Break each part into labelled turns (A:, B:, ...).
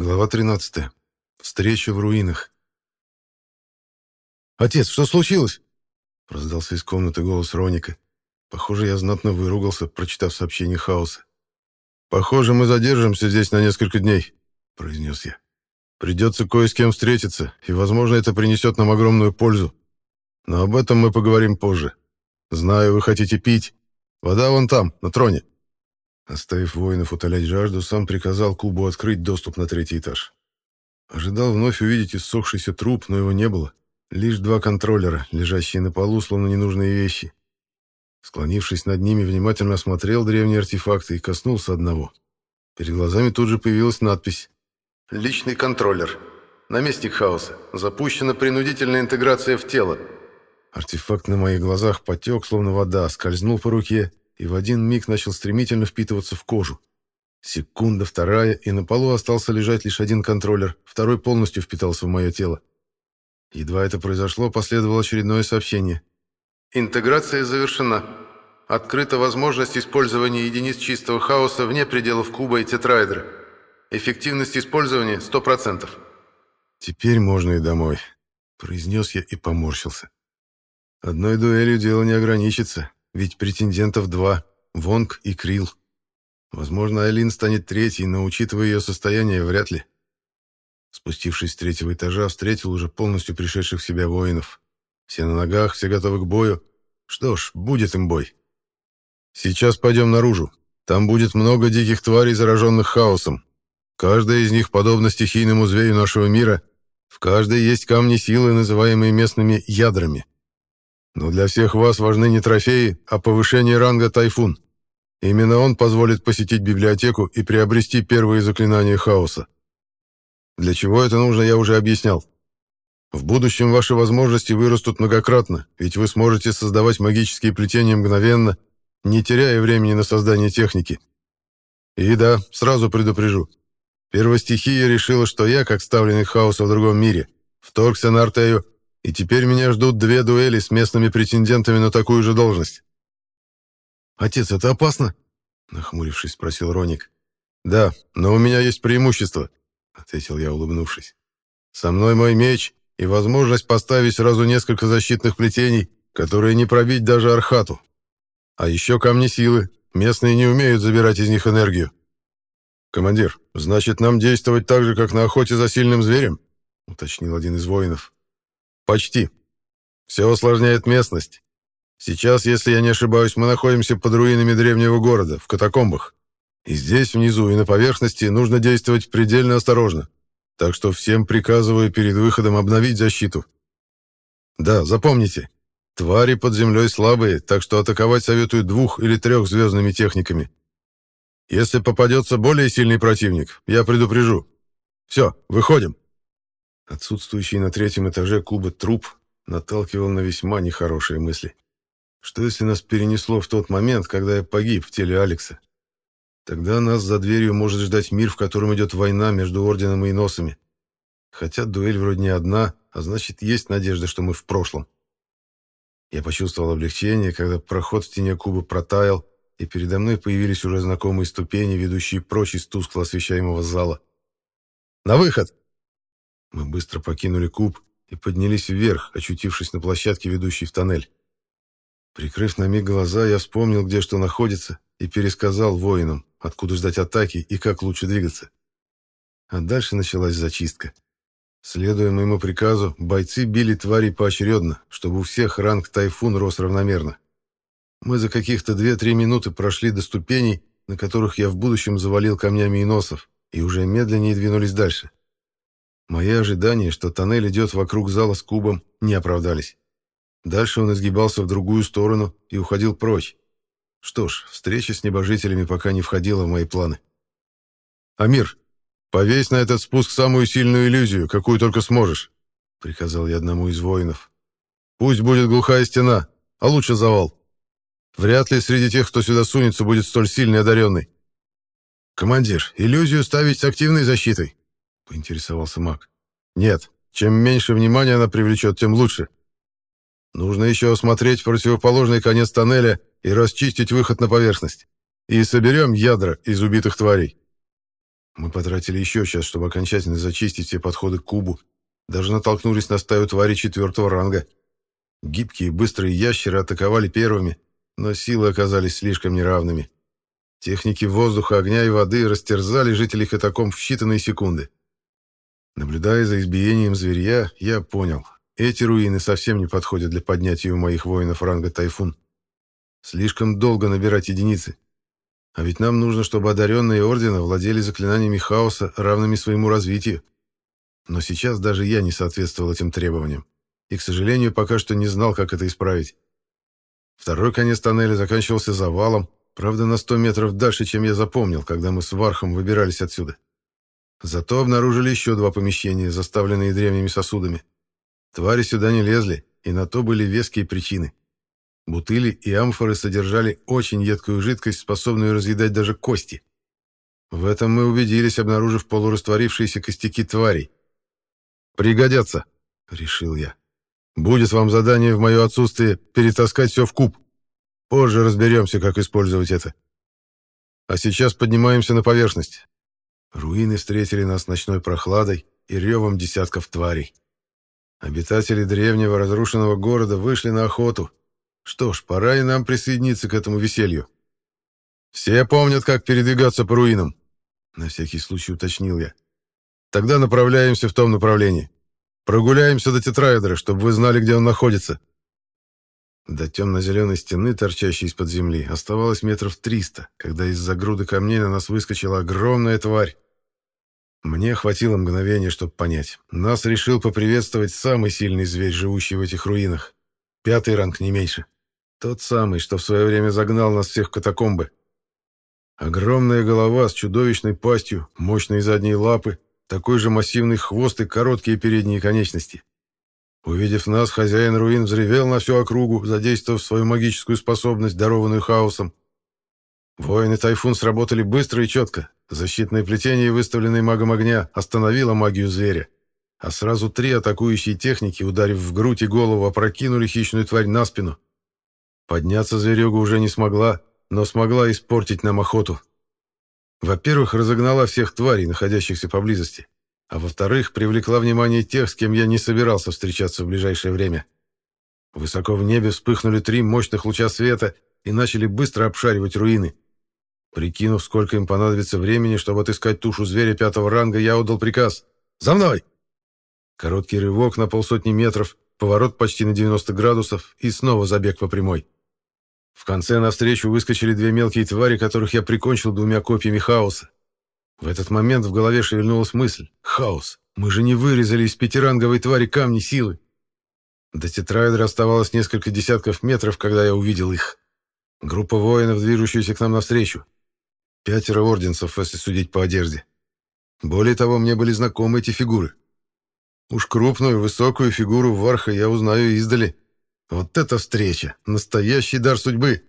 A: Глава 13. Встреча в руинах. «Отец, что случилось?» — раздался из комнаты голос Роника. Похоже, я знатно выругался, прочитав сообщение хаоса. «Похоже, мы задержимся здесь на несколько дней», — произнес я. «Придется кое с кем встретиться, и, возможно, это принесет нам огромную пользу. Но об этом мы поговорим позже. Знаю, вы хотите пить. Вода вон там, на троне». Оставив воинов утолять жажду, сам приказал Кубу открыть доступ на третий этаж. Ожидал вновь увидеть иссохшийся труп, но его не было. Лишь два контроллера, лежащие на полу, словно ненужные вещи. Склонившись над ними, внимательно осмотрел древние артефакты и коснулся одного. Перед глазами тут же появилась надпись «Личный контроллер. Наместник хаоса. Запущена принудительная интеграция в тело». Артефакт на моих глазах потек, словно вода, скользнул по руке и в один миг начал стремительно впитываться в кожу. Секунда, вторая, и на полу остался лежать лишь один контроллер, второй полностью впитался в мое тело. Едва это произошло, последовало очередное сообщение. «Интеграция завершена. Открыта возможность использования единиц чистого хаоса вне пределов куба и тетраэдра. Эффективность использования 100%. «Теперь можно и домой», — произнес я и поморщился. «Одной дуэлью дело не ограничится. Ведь претендентов два — Вонг и Крил. Возможно, Айлин станет третьей, но, учитывая ее состояние, вряд ли. Спустившись с третьего этажа, встретил уже полностью пришедших в себя воинов. Все на ногах, все готовы к бою. Что ж, будет им бой. Сейчас пойдем наружу. Там будет много диких тварей, зараженных хаосом. Каждая из них подобна стихийному зверю нашего мира. В каждой есть камни силы, называемые местными ядрами. Но для всех вас важны не трофеи, а повышение ранга «Тайфун». Именно он позволит посетить библиотеку и приобрести первые заклинания хаоса. Для чего это нужно, я уже объяснял. В будущем ваши возможности вырастут многократно, ведь вы сможете создавать магические плетения мгновенно, не теряя времени на создание техники. И да, сразу предупрежу. Первостихия решила, что я, как ставленный хаоса в другом мире, вторгся на Артею и теперь меня ждут две дуэли с местными претендентами на такую же должность. «Отец, это опасно?» — нахмурившись, спросил Роник. «Да, но у меня есть преимущество», — ответил я, улыбнувшись. «Со мной мой меч и возможность поставить сразу несколько защитных плетений, которые не пробить даже Архату. А еще камни силы. Местные не умеют забирать из них энергию». «Командир, значит, нам действовать так же, как на охоте за сильным зверем?» — уточнил один из воинов. Почти. Все усложняет местность. Сейчас, если я не ошибаюсь, мы находимся под руинами древнего города, в катакомбах. И здесь, внизу и на поверхности, нужно действовать предельно осторожно. Так что всем приказываю перед выходом обновить защиту. Да, запомните, твари под землей слабые, так что атаковать советую двух- или трехзвездными техниками. Если попадется более сильный противник, я предупрежу. Все, выходим. Отсутствующий на третьем этаже куба труп наталкивал на весьма нехорошие мысли. Что если нас перенесло в тот момент, когда я погиб в теле Алекса? Тогда нас за дверью может ждать мир, в котором идет война между Орденом и Иносами. Хотя дуэль вроде не одна, а значит, есть надежда, что мы в прошлом. Я почувствовал облегчение, когда проход в стене куба протаял, и передо мной появились уже знакомые ступени, ведущие прочь из тускло освещаемого зала. «На выход!» Мы быстро покинули куб и поднялись вверх, очутившись на площадке, ведущей в тоннель. Прикрыв на миг глаза, я вспомнил, где что находится, и пересказал воинам, откуда ждать атаки и как лучше двигаться. А дальше началась зачистка. Следуя моему приказу, бойцы били тварей поочередно, чтобы у всех ранг тайфун рос равномерно. Мы за каких-то 2-3 минуты прошли до ступеней, на которых я в будущем завалил камнями и носов, и уже медленнее двинулись дальше. Мои ожидания, что тоннель идет вокруг зала с кубом, не оправдались. Дальше он изгибался в другую сторону и уходил прочь. Что ж, встреча с небожителями пока не входила в мои планы. «Амир, повесь на этот спуск самую сильную иллюзию, какую только сможешь», — приказал я одному из воинов. «Пусть будет глухая стена, а лучше завал. Вряд ли среди тех, кто сюда сунется, будет столь сильный одаренный». «Командир, иллюзию ставить с активной защитой?» Поинтересовался маг. «Нет, чем меньше внимания она привлечет, тем лучше. Нужно еще осмотреть противоположный конец тоннеля и расчистить выход на поверхность. И соберем ядра из убитых тварей». Мы потратили еще час, чтобы окончательно зачистить все подходы к кубу. Даже натолкнулись на стаю тварей четвертого ранга. Гибкие быстрые ящеры атаковали первыми, но силы оказались слишком неравными. Техники воздуха, огня и воды растерзали жителей катакомб в считанные секунды. Наблюдая за избиением зверья, я понял, эти руины совсем не подходят для поднятия у моих воинов ранга «Тайфун». Слишком долго набирать единицы. А ведь нам нужно, чтобы одаренные ордена владели заклинаниями хаоса, равными своему развитию. Но сейчас даже я не соответствовал этим требованиям. И, к сожалению, пока что не знал, как это исправить. Второй конец тоннеля заканчивался завалом, правда, на 100 метров дальше, чем я запомнил, когда мы с Вархом выбирались отсюда. Зато обнаружили еще два помещения, заставленные древними сосудами. Твари сюда не лезли, и на то были веские причины. Бутыли и амфоры содержали очень едкую жидкость, способную разъедать даже кости. В этом мы убедились, обнаружив полурастворившиеся костяки тварей. «Пригодятся», — решил я. «Будет вам задание в мое отсутствие перетаскать все в куб. Позже разберемся, как использовать это. А сейчас поднимаемся на поверхность». Руины встретили нас ночной прохладой и ревом десятков тварей. Обитатели древнего разрушенного города вышли на охоту, что ж, пора и нам присоединиться к этому веселью. Все помнят, как передвигаться по руинам, на всякий случай уточнил я. Тогда направляемся в том направлении. Прогуляемся до тетраэдра, чтобы вы знали, где он находится. До темно-зеленой стены, торчащей из-под земли, оставалось метров триста, когда из-за груды камней на нас выскочила огромная тварь. Мне хватило мгновения, чтобы понять. Нас решил поприветствовать самый сильный зверь, живущий в этих руинах. Пятый ранг, не меньше. Тот самый, что в свое время загнал нас всех в катакомбы. Огромная голова с чудовищной пастью, мощные задние лапы, такой же массивный хвост и короткие передние конечности. Увидев нас, хозяин руин взревел на всю округу, задействовав свою магическую способность, дарованную хаосом. Воины Тайфун сработали быстро и четко. Защитное плетение, выставленное магом огня, остановило магию зверя. А сразу три атакующие техники, ударив в грудь и голову, опрокинули хищную тварь на спину. Подняться зверюга уже не смогла, но смогла испортить нам охоту. Во-первых, разогнала всех тварей, находящихся поблизости, а во-вторых, привлекла внимание тех, с кем я не собирался встречаться в ближайшее время. Высоко в небе вспыхнули три мощных луча света и начали быстро обшаривать руины. Прикинув, сколько им понадобится времени, чтобы отыскать тушу зверя пятого ранга, я отдал приказ «За мной!». Короткий рывок на полсотни метров, поворот почти на 90 градусов и снова забег по прямой. В конце навстречу выскочили две мелкие твари, которых я прикончил двумя копьями хаоса. В этот момент в голове шевельнулась мысль. «Хаос! Мы же не вырезали из пятиранговой твари камни силы!» До тетраэдра оставалось несколько десятков метров, когда я увидел их. Группа воинов, движущаяся к нам навстречу. Пятеро орденцев, если судить по одежде. Более того, мне были знакомы эти фигуры. Уж крупную, высокую фигуру Варха я узнаю издали. Вот это встреча! Настоящий дар судьбы!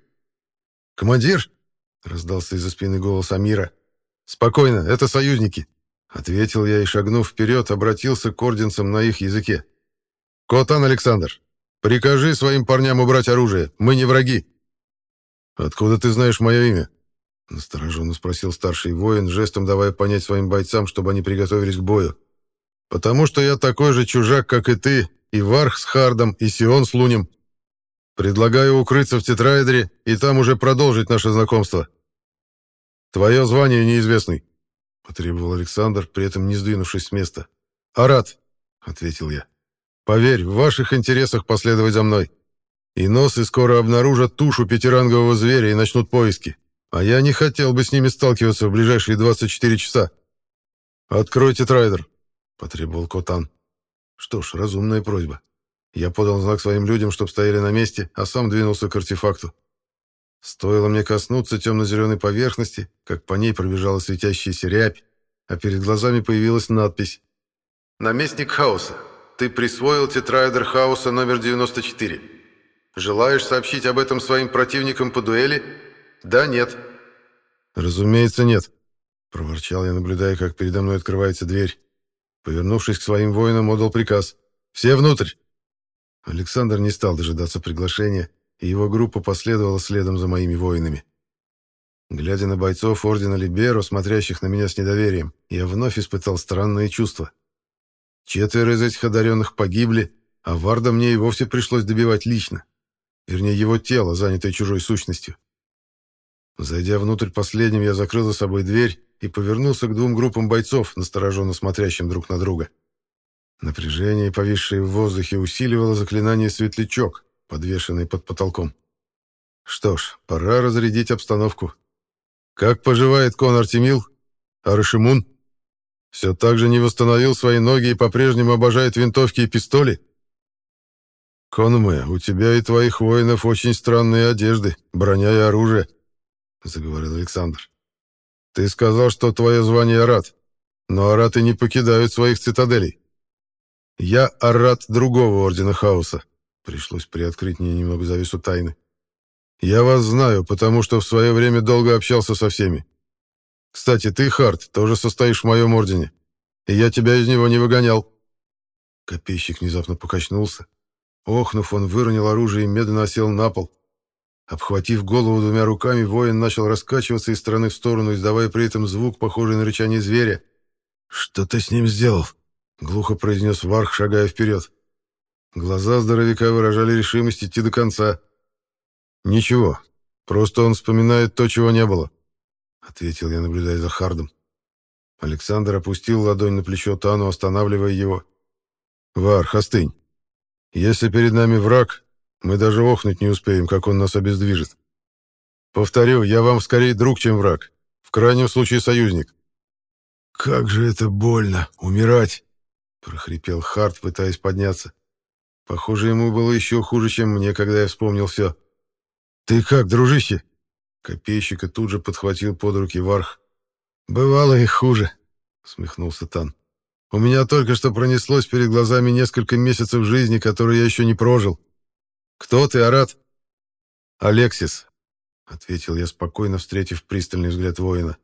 A: «Командир!» — раздался из-за спины голос Амира. «Спокойно, это союзники!» — ответил я и, шагнув вперед, обратился к орденцам на их языке. «Котан Александр, прикажи своим парням убрать оружие, мы не враги!» «Откуда ты знаешь мое имя?» — настороженно спросил старший воин, жестом давая понять своим бойцам, чтобы они приготовились к бою. «Потому что я такой же чужак, как и ты, и Варх с Хардом, и Сион с Лунем. Предлагаю укрыться в тетраэдре и там уже продолжить наше знакомство. Твое звание неизвестный, — потребовал Александр, при этом не сдвинувшись с места. «Арат», — ответил я. «Поверь, в ваших интересах последовать за мной. И носы скоро обнаружат тушу пятирангового зверя и начнут поиски. А я не хотел бы с ними сталкиваться в ближайшие 24 часа. «Откройте трайдер», — потребовал Котан. Что ж, разумная просьба. Я подал знак своим людям, чтобы стояли на месте, а сам двинулся к артефакту. Стоило мне коснуться темно-зеленой поверхности, как по ней пробежала светящаяся рябь, а перед глазами появилась надпись «Наместник хаоса, ты присвоил тетраэдр хаоса номер 94. Желаешь сообщить об этом своим противникам по дуэли? Да, нет?» «Разумеется, нет», — проворчал я, наблюдая, как передо мной открывается дверь. Повернувшись к своим воинам, отдал приказ. «Все внутрь!» Александр не стал дожидаться приглашения, и его группа последовала следом за моими воинами. Глядя на бойцов Ордена Либеро, смотрящих на меня с недоверием, я вновь испытал странные чувства. Четверо из этих одаренных погибли, а Варда мне и вовсе пришлось добивать лично. Вернее, его тело, занятое чужой сущностью. Зайдя внутрь последним, я закрыл за собой дверь и повернулся к двум группам бойцов, настороженно смотрящим друг на друга. Напряжение, повисшее в воздухе, усиливало заклинание «Светлячок», подвешенный под потолком. Что ж, пора разрядить обстановку. Как поживает Конор Тимил? Арышимун? Все так же не восстановил свои ноги и по-прежнему обожает винтовки и пистоли? Конме, у тебя и твоих воинов очень странные одежды, броня и оружие, — заговорил Александр. Ты сказал, что твое звание Арат, но Араты не покидают своих цитаделей. Я Арат другого Ордена Хаоса. Пришлось приоткрыть мне немного завесу тайны. Я вас знаю, потому что в свое время долго общался со всеми. Кстати, ты, Харт, тоже состоишь в моем ордене, и я тебя из него не выгонял». Копейщик внезапно покачнулся. Охнув, он выронил оружие и медленно осел на пол. Обхватив голову двумя руками, воин начал раскачиваться из стороны в сторону, издавая при этом звук, похожий на рычание зверя. «Что ты с ним сделал?» — глухо произнес Варх, шагая вперед. Глаза здоровяка выражали решимость идти до конца. «Ничего, просто он вспоминает то, чего не было», — ответил я, наблюдая за Хардом. Александр опустил ладонь на плечо Тану, останавливая его. «Варх, остынь. Если перед нами враг, мы даже охнуть не успеем, как он нас обездвижит. Повторю, я вам скорее друг, чем враг. В крайнем случае союзник». «Как же это больно, умирать!» — прохрипел Хард, пытаясь подняться. Похоже, ему было еще хуже, чем мне, когда я вспомнил все. «Ты как, дружище?» Копейщика тут же подхватил под руки Варх. «Бывало и хуже», — смехнулся Тан. «У меня только что пронеслось перед глазами несколько месяцев жизни, которые я еще не прожил. Кто ты, Арат?» «Алексис», — ответил я спокойно, встретив пристальный взгляд воина.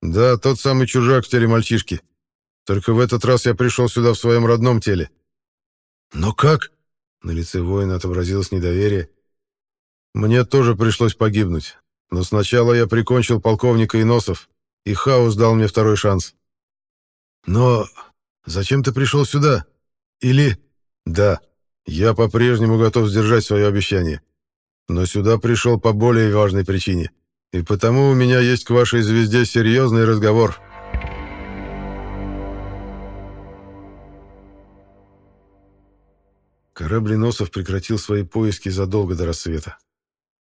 A: «Да, тот самый чужак в теле мальчишки. Только в этот раз я пришел сюда в своем родном теле». «Но как?» — на лице воина отобразилось недоверие. Мне тоже пришлось погибнуть. Но сначала я прикончил полковника Иносов, и Хаос дал мне второй шанс. Но зачем ты пришел сюда? Или... Да, я по-прежнему готов сдержать свое обещание. Но сюда пришел по более важной причине. И потому у меня есть к вашей звезде серьезный разговор. Корабль Носов прекратил свои поиски задолго до рассвета.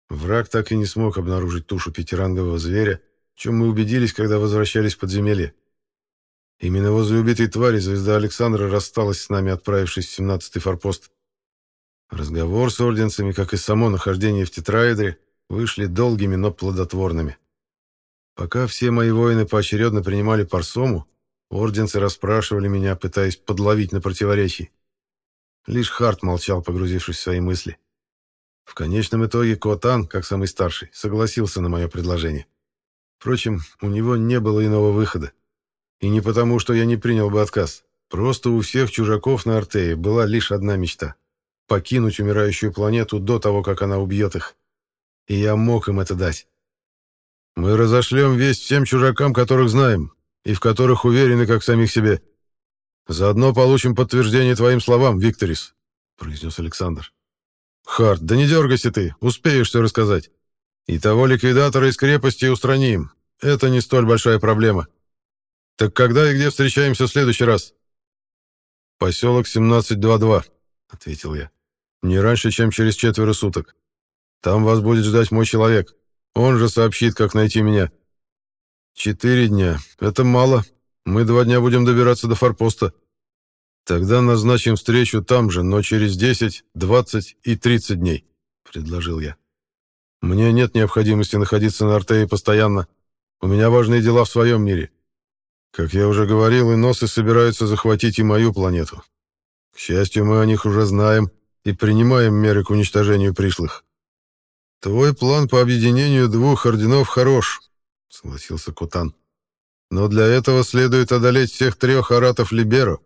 A: Враг так и не смог обнаружить тушу пятирангового зверя, чем мы убедились, когда возвращались в подземелье. Именно возле убитой твари звезда Александра рассталась с нами, отправившись в 17-й форпост. Разговор с орденцами, как и само нахождение в тетраэдре, вышли долгими, но плодотворными. Пока все мои воины поочередно принимали парсому, орденцы расспрашивали меня, пытаясь подловить на противоречии. Лишь Харт молчал, погрузившись в свои мысли. В конечном итоге Котан, как самый старший, согласился на мое предложение. Впрочем, у него не было иного выхода. И не потому, что я не принял бы отказ. Просто у всех чужаков на Артее была лишь одна мечта — покинуть умирающую планету до того, как она убьет их. И я мог им это дать. Мы разошлем весть всем чужакам, которых знаем, и в которых уверены, как самих себе. Заодно получим подтверждение твоим словам, Викторис, — произнес Александр. «Харт, да не дергайся ты, успеешь все рассказать. И того ликвидатора из крепости устраним. Это не столь большая проблема. Так когда и где встречаемся в следующий раз?» «Поселок 1722», — ответил я. «Не раньше, чем через четверо суток. Там вас будет ждать мой человек. Он же сообщит, как найти меня». «Четыре дня. Это мало. Мы два дня будем добираться до форпоста». «Тогда назначим встречу там же, но через 10, 20 и 30 дней», — предложил я. «Мне нет необходимости находиться на Артее постоянно. У меня важные дела в своем мире. Как я уже говорил, иносы собираются захватить и мою планету. К счастью, мы о них уже знаем и принимаем меры к уничтожению пришлых. Твой план по объединению двух орденов хорош», — согласился Кутан. «Но для этого следует одолеть всех трех аратов Либеро»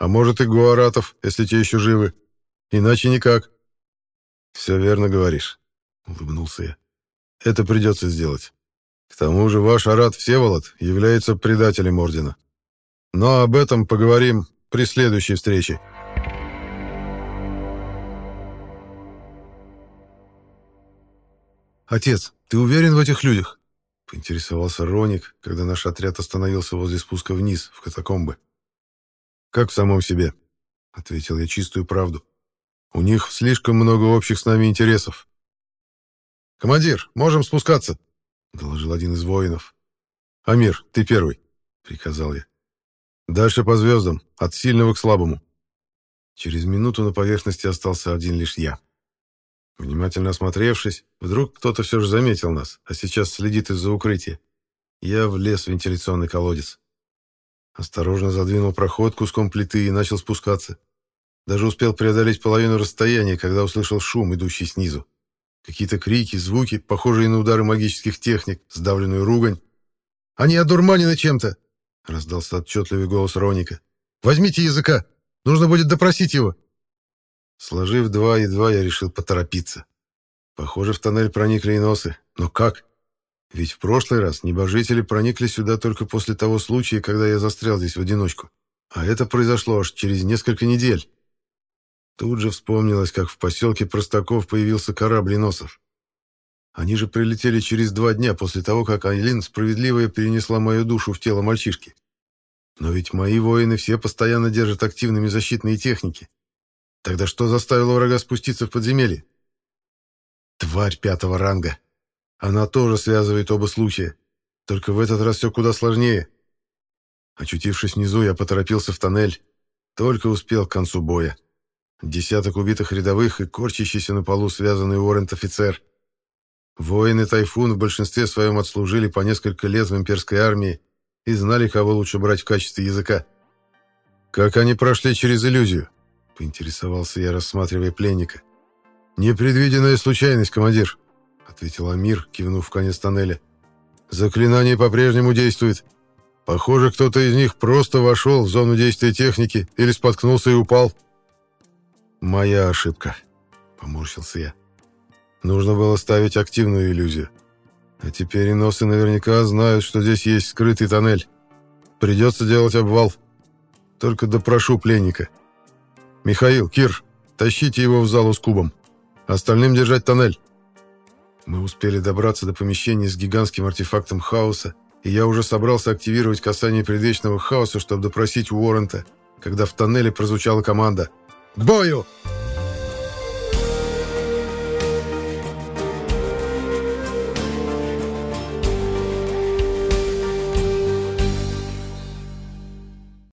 A: А может и гуаратов, если те еще живы. Иначе никак. Все верно говоришь, улыбнулся я. Это придется сделать. К тому же ваш Арат Всеволод является предателем Ордена. Но об этом поговорим при следующей встрече. «Отец, ты уверен в этих людях?» — поинтересовался Роник, когда наш отряд остановился возле спуска вниз, в катакомбы. «Как в самом себе», — ответил я чистую правду. «У них слишком много общих с нами интересов». «Командир, можем спускаться», — доложил один из воинов. «Амир, ты первый», — приказал я. «Дальше по звездам, от сильного к слабому». Через минуту на поверхности остался один лишь я. Внимательно осмотревшись, вдруг кто-то все же заметил нас, а сейчас следит из-за укрытия. Я влез в вентиляционный колодец. Осторожно задвинул проход куском плиты и начал спускаться. Даже успел преодолеть половину расстояния, когда услышал шум, идущий снизу. Какие-то крики, звуки, похожие на удары магических техник, сдавленную ругань. «Они одурманены чем-то!» — раздался отчетливый голос Роника. «Возьмите языка! Нужно будет допросить его!» Сложив два и два, я решил поторопиться. Похоже, в тоннель проникли и носы. Но как? Ведь в прошлый раз небожители проникли сюда только после того случая, когда я застрял здесь в одиночку. А это произошло аж через несколько недель. Тут же вспомнилось, как в поселке Простаков появился корабль носов. Они же прилетели через два дня после того, как Айлин справедливо перенесла мою душу в тело мальчишки. Но ведь мои воины все постоянно держат активными защитные техники. Тогда что заставило врага спуститься в подземелье? Тварь пятого ранга. Она тоже связывает оба случая. Только в этот раз все куда сложнее. Очутившись внизу, я поторопился в тоннель. Только успел к концу боя. Десяток убитых рядовых и корчащийся на полу связанный Уоррент-офицер. Воины Тайфун в большинстве своем отслужили по несколько лет в имперской армии и знали, кого лучше брать в качестве языка. Как они прошли через иллюзию? Поинтересовался я, рассматривая пленника. «Непредвиденная случайность, командир», — ответил Амир, кивнув в конец тоннеля. «Заклинание по-прежнему действует. Похоже, кто-то из них просто вошел в зону действия техники или споткнулся и упал». «Моя ошибка», — поморщился я. «Нужно было ставить активную иллюзию. А теперь и носы наверняка знают, что здесь есть скрытый тоннель. Придется делать обвал. Только допрошу пленника». «Михаил, Кир, тащите его в залу с кубом. Остальным держать тоннель». Мы успели добраться до помещения с гигантским артефактом хаоса, и я уже собрался активировать касание предвечного хаоса, чтобы допросить Уоррента, когда в тоннеле прозвучала команда «К бою!»